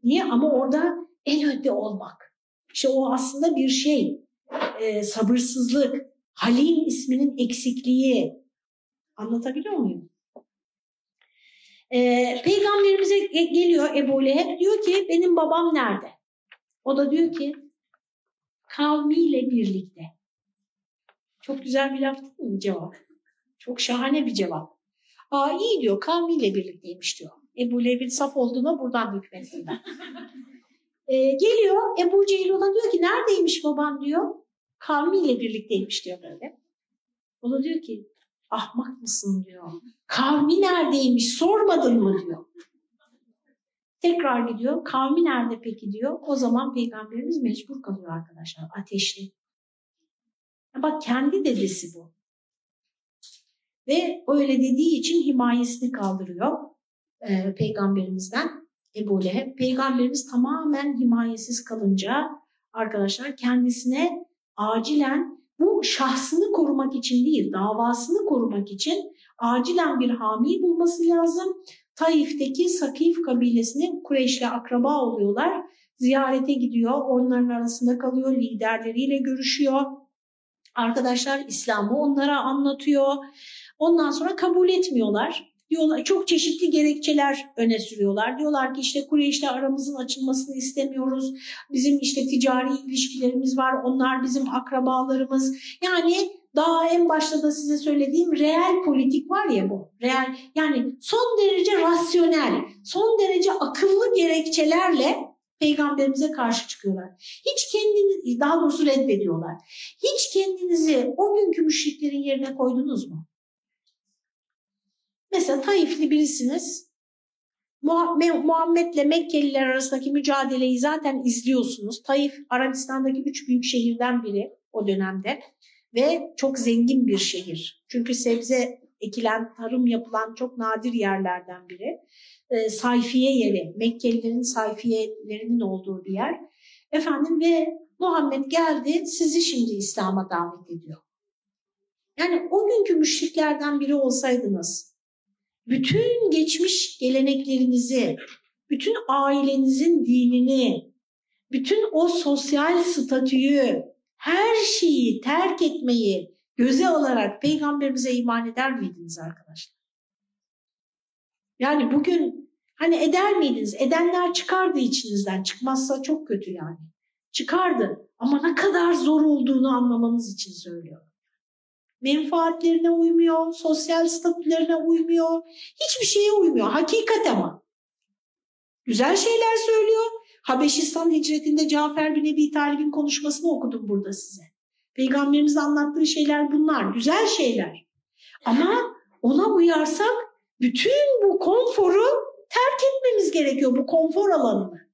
Niye? Ama orada en önde olmak. İşte o aslında bir şey. E, sabırsızlık, Halim isminin eksikliği. Anlatabiliyor muyum? E, peygamberimize geliyor Ebu Leheb diyor ki benim babam nerede? O da diyor ki kavmiyle birlikte. Çok güzel bir laf değil mi cevap? Çok şahane bir cevap. Aa iyi diyor kavmiyle birlikteymiş diyor. Ebu Leheb'in saf olduğuna buradan hükmettim ben. ee, geliyor Ebu Cehil ona diyor ki neredeymiş baban diyor. Kavmiyle birlikteymiş diyor böyle. O da diyor ki ahmak mısın diyor. Kavmi neredeymiş sormadın mı diyor. Tekrar gidiyor. Kavmi nerede peki diyor. O zaman peygamberimiz mecbur kalıyor arkadaşlar. Ateşli. Bak kendi dedesi bu. Ve öyle dediği için himayesini kaldırıyor e, peygamberimizden Ebu Leheb. Peygamberimiz tamamen himayesiz kalınca arkadaşlar kendisine acilen bu şahsını korumak için değil davasını korumak için acilen bir hami bulması lazım Taif'teki Sakif kabilesinin Kureyş'le akraba oluyorlar. Ziyarete gidiyor, onların arasında kalıyor, liderleriyle görüşüyor. Arkadaşlar İslam'ı onlara anlatıyor. Ondan sonra kabul etmiyorlar. Diyorlar, çok çeşitli gerekçeler öne sürüyorlar. Diyorlar ki işte Kureyş'le aramızın açılmasını istemiyoruz. Bizim işte ticari ilişkilerimiz var. Onlar bizim akrabalarımız. Yani daha en başta da size söylediğim reel politik var ya bu. Reel yani son derece rasyonel, son derece akıllı gerekçelerle peygamberimize karşı çıkıyorlar. Hiç kendinizi daha doğrusu reddediyorlar. Hiç kendinizi o günkü müşriklerin yerine koydunuz mu? Mesela Taifli birisiniz. Muhammed'le Mekkeliler arasındaki mücadeleyi zaten izliyorsunuz. Taif Arabistan'daki üç büyük şehirden biri o dönemde ve çok zengin bir şehir. Çünkü sebze ekilen, tarım yapılan çok nadir yerlerden biri. E, sayfiye yeri, Mekkelilerin sayfiyelerinin olduğu bir yer. Efendim ve Muhammed geldi, sizi şimdi İslam'a davet ediyor. Yani o günkü müşriklerden biri olsaydınız, bütün geçmiş geleneklerinizi, bütün ailenizin dinini, bütün o sosyal statüyü, her şeyi terk etmeyi göze alarak peygamberimize iman eder miydiniz arkadaşlar? Yani bugün hani eder miydiniz? Edenler çıkardı içinizden. Çıkmazsa çok kötü yani. Çıkardı ama ne kadar zor olduğunu anlamanız için söylüyorum. Menfaatlerine uymuyor, sosyal statülerine uymuyor, hiçbir şeye uymuyor. Hakikat ama. Güzel şeyler söylüyor. Habeşistan hicretinde Cafer bin Ebi Talib'in konuşmasını okudum burada size. Peygamberimiz anlattığı şeyler bunlar. Güzel şeyler. Ama ona uyarsak bütün bu konforu terk etmemiz gerekiyor. Bu konfor alanını.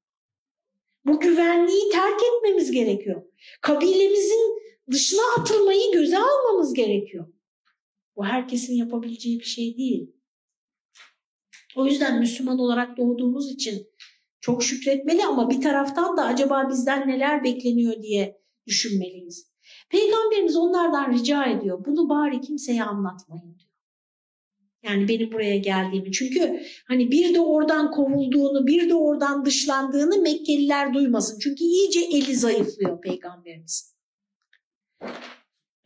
Bu güvenliği terk etmemiz gerekiyor. Kabilemizin dışına atılmayı göze almamız gerekiyor. Bu herkesin yapabileceği bir şey değil. O yüzden Müslüman olarak doğduğumuz için çok şükretmeli ama bir taraftan da acaba bizden neler bekleniyor diye düşünmeliyiz. Peygamberimiz onlardan rica ediyor. Bunu bari kimseye anlatmayın diyor. Yani benim buraya geldiğimi. Çünkü hani bir de oradan kovulduğunu, bir de oradan dışlandığını Mekkeliler duymasın. Çünkü iyice eli zayıflıyor peygamberimiz.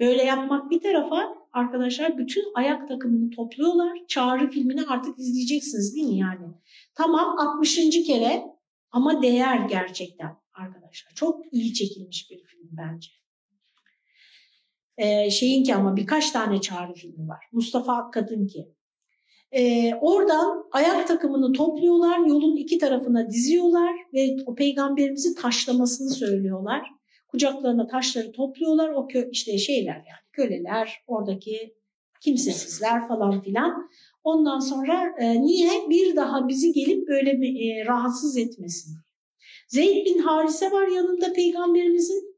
Böyle yapmak bir tarafa arkadaşlar bütün ayak takımını topluyorlar. Çağrı filmini artık izleyeceksiniz değil mi yani? Tamam 60. kere ama değer gerçekten arkadaşlar. Çok iyi çekilmiş bir film bence. Ee, şeyin ki ama birkaç tane çağrı filmi var. Mustafa Akkad'ın ki. Ee, oradan ayak takımını topluyorlar, yolun iki tarafına diziyorlar ve o peygamberimizi taşlamasını söylüyorlar. Kucaklarına taşları topluyorlar, o kö işte şeyler yani köleler, oradaki kimsesizler falan filan. Ondan sonra e, niye bir daha bizi gelip böyle e, rahatsız etmesin? Zeyd bin Harise var yanında peygamberimizin.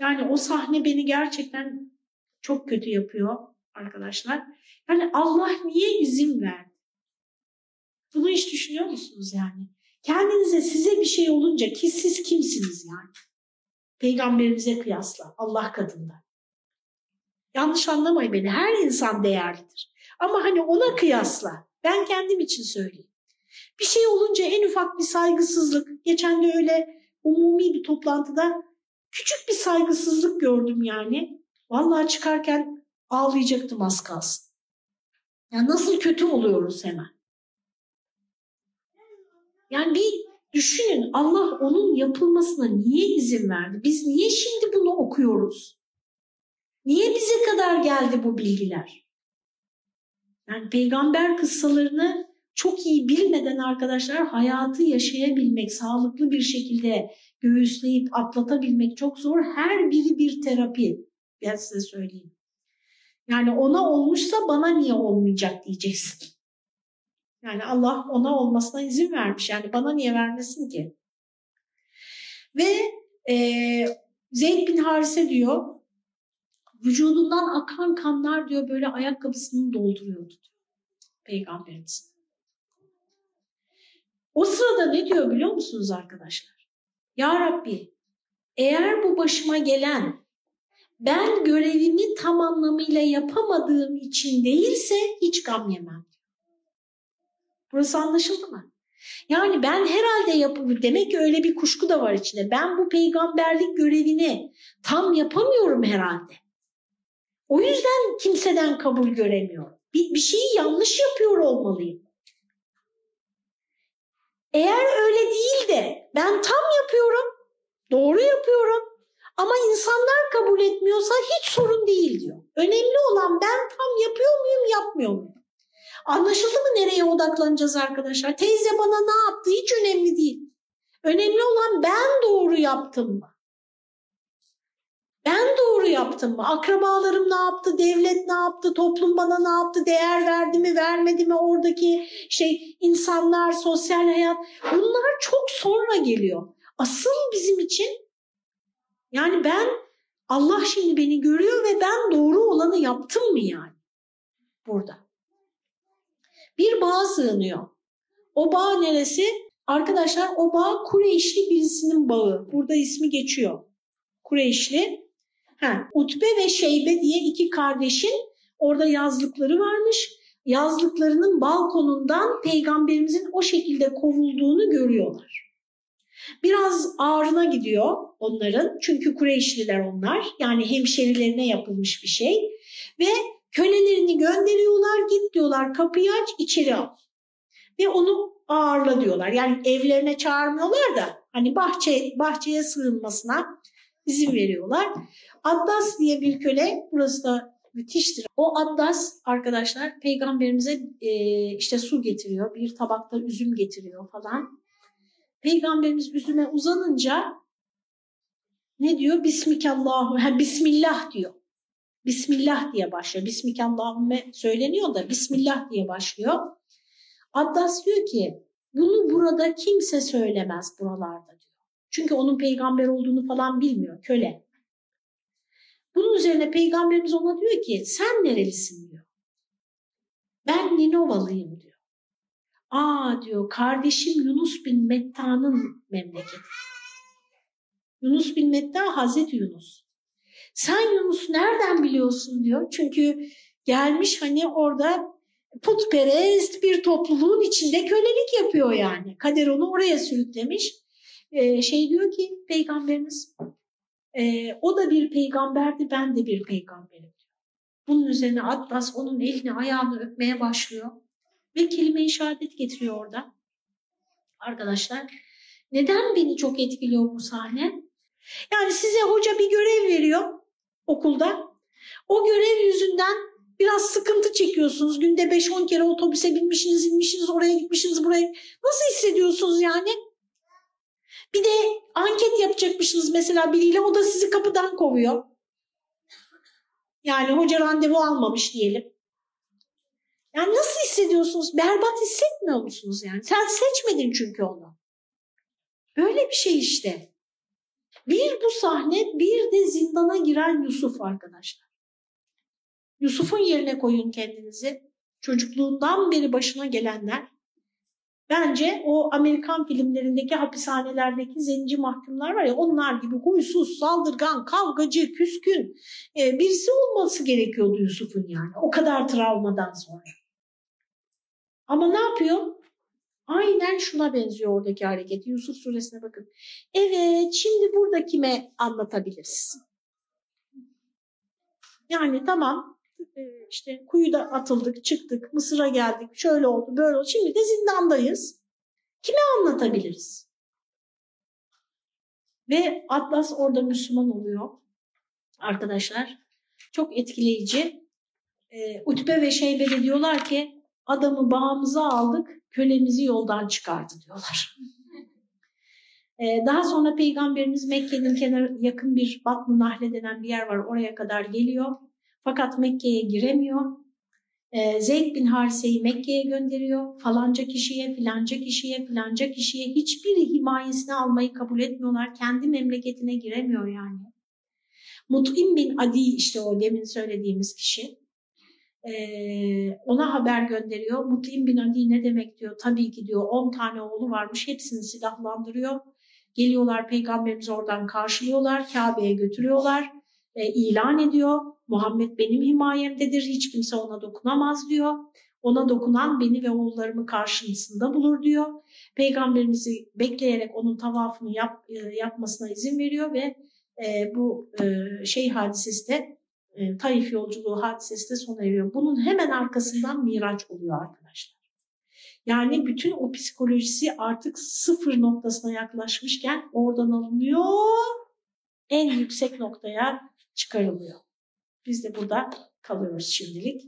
Yani o sahne beni gerçekten çok kötü yapıyor arkadaşlar. Yani Allah niye izin verdi? Bunu hiç düşünüyor musunuz yani? Kendinize size bir şey olunca ki siz kimsiniz yani? Peygamberimize kıyasla Allah katında. Yanlış anlamayın beni. Her insan değerlidir. Ama hani ona kıyasla ben kendim için söyleyeyim. Bir şey olunca en ufak bir saygısızlık. Geçen de öyle umumi bir toplantıda küçük bir saygısızlık gördüm yani. Vallahi çıkarken ağlayacaktım az kalsın. Ya nasıl kötü oluyoruz hemen. Yani bir düşünün Allah onun yapılmasına niye izin verdi? Biz niye şimdi bunu okuyoruz? Niye bize kadar geldi bu bilgiler? Yani peygamber kıssalarını çok iyi bilmeden arkadaşlar hayatı yaşayabilmek, sağlıklı bir şekilde göğüsleyip atlatabilmek çok zor. Her biri bir terapi. Ben size söyleyeyim. Yani ona olmuşsa bana niye olmayacak diyeceksin. Yani Allah ona olmasına izin vermiş. Yani bana niye vermesin ki? Ve e, Zeyd bin Harise diyor, vücudundan akan kanlar diyor böyle ayakkabısını dolduruyordu diyor Peygamberimiz. O sırada ne diyor biliyor musunuz arkadaşlar? Ya Rabbi eğer bu başıma gelen ben görevimi tam anlamıyla yapamadığım için değilse hiç gam yemem. Burası anlaşıldı mı? Yani ben herhalde yapıyorum. Demek ki öyle bir kuşku da var içinde. Ben bu peygamberlik görevini tam yapamıyorum herhalde. O yüzden kimseden kabul göremiyorum. Bir, bir şeyi yanlış yapıyor olmalıyım. Eğer öyle değil de ben tam yapıyorum, doğru yapıyorum ama insanlar kabul etmiyorsa hiç sorun değil diyor. Önemli olan ben tam yapıyor muyum, yapmıyor muyum? Anlaşıldı mı nereye odaklanacağız arkadaşlar? Teyze bana ne yaptı hiç önemli değil. Önemli olan ben doğru yaptım mı? Ben doğru yaptım mı? Akrabalarım ne yaptı? Devlet ne yaptı? Toplum bana ne yaptı? Değer verdi mi, vermedi mi? Oradaki şey insanlar, sosyal hayat bunlar çok sonra geliyor. Asıl bizim için yani ben Allah şimdi beni görüyor ve ben doğru olanı yaptım mı yani? Burada. Bir bağ sığınıyor. O bağ neresi? Arkadaşlar o bağ Kureyşli birisinin bağı. Burada ismi geçiyor. Kureyşli. Ha, Utbe ve Şeybe diye iki kardeşin orada yazlıkları varmış. Yazlıklarının balkonundan peygamberimizin o şekilde kovulduğunu görüyorlar. Biraz ağrına gidiyor onların çünkü Kureyşliler onlar yani hemşerilerine yapılmış bir şey ve Kölelerini gönderiyorlar git diyorlar kapıyı aç içeri al. Ve onu ağırla diyorlar. Yani evlerine çağırmıyorlar da hani bahçe, bahçeye sığınmasına izin veriyorlar. Addas diye bir köle burası da müthiştir. O Addas arkadaşlar peygamberimize e, işte su getiriyor, bir tabakta üzüm getiriyor falan. Peygamberimiz üzüme uzanınca ne diyor? Bismikallahu, ha, Bismillah diyor. Bismillah diye başlıyor. Bismikallahümme söyleniyor da Bismillah diye başlıyor. Addas diyor ki bunu burada kimse söylemez buralarda diyor. Çünkü onun peygamber olduğunu falan bilmiyor, köle. Bunun üzerine peygamberimiz ona diyor ki sen nerelisin diyor. Ben Ninovalıyım diyor. Aa diyor kardeşim Yunus bin Metta'nın memleketi. Yunus bin Metta Hazreti Yunus. Sen Yunus nereden biliyorsun diyor. Çünkü gelmiş hani orada putperest bir topluluğun içinde kölelik yapıyor yani. Kader onu oraya sürüklemiş. Ee, şey diyor ki peygamberimiz e, o da bir peygamberdi ben de bir peygamberim. Bunun üzerine Atlas onun elini ayağını öpmeye başlıyor ve kelime-i şehadet getiriyor orada. Arkadaşlar neden beni çok etkiliyor bu sahne? Yani size hoca bir görev veriyor okulda. O görev yüzünden biraz sıkıntı çekiyorsunuz. Günde 5-10 kere otobüse binmişsiniz, inmişsiniz, oraya gitmişsiniz, buraya. Nasıl hissediyorsunuz yani? Bir de anket yapacakmışsınız mesela biriyle o da sizi kapıdan kovuyor. Yani hoca randevu almamış diyelim. Yani nasıl hissediyorsunuz? Berbat hissetmiyor musunuz yani? Sen seçmedin çünkü onu. Böyle bir şey işte. Bir bu sahne, bir de zindana giren Yusuf arkadaşlar. Yusuf'un yerine koyun kendinizi. Çocukluğundan beri başına gelenler. Bence o Amerikan filmlerindeki hapishanelerdeki zenci mahkumlar var ya onlar gibi huysuz, saldırgan, kavgacı, küskün e, birisi olması gerekiyordu Yusuf'un yani. O kadar travmadan sonra. Ama ne yapıyor? Aynen şuna benziyor oradaki hareket. Yusuf suresine bakın. Evet şimdi burada kime anlatabiliriz? Yani tamam işte kuyuda atıldık, çıktık, Mısır'a geldik, şöyle oldu, böyle oldu. Şimdi de zindandayız. Kime anlatabiliriz? Ve Atlas orada Müslüman oluyor arkadaşlar. Çok etkileyici. E, Utbe ve Şeybe de diyorlar ki adamı bağımıza aldık, kölemizi yoldan çıkardı diyorlar. E, daha sonra Peygamberimiz Mekke'nin kenarı yakın bir Batlı Nahle denen bir yer var. Oraya kadar geliyor. Fakat Mekke'ye giremiyor. E, Zeyd bin Harise'yi Mekke'ye gönderiyor. Falanca kişiye, filanca kişiye, filanca kişiye hiçbir himayesini almayı kabul etmiyorlar. Kendi memleketine giremiyor yani. Mut'im bin Adi işte o demin söylediğimiz kişi. Ee, ona haber gönderiyor. Mut'im bin Adi ne demek diyor. Tabii ki diyor 10 tane oğlu varmış hepsini silahlandırıyor. Geliyorlar peygamberimizi oradan karşılıyorlar. Kabe'ye götürüyorlar. E, ilan ediyor. Muhammed benim himayemdedir. Hiç kimse ona dokunamaz diyor. Ona dokunan beni ve oğullarımı karşısında bulur diyor. Peygamberimizi bekleyerek onun tavafını yap, e, yapmasına izin veriyor ve e, bu e, şey hadisesi de e, Taif yolculuğu hadisesi de sona eriyor. Bunun hemen arkasından Miraç oluyor arkadaşlar. Yani bütün o psikolojisi artık sıfır noktasına yaklaşmışken oradan alınıyor en yüksek noktaya çıkarılıyor. Biz de burada kalıyoruz şimdilik.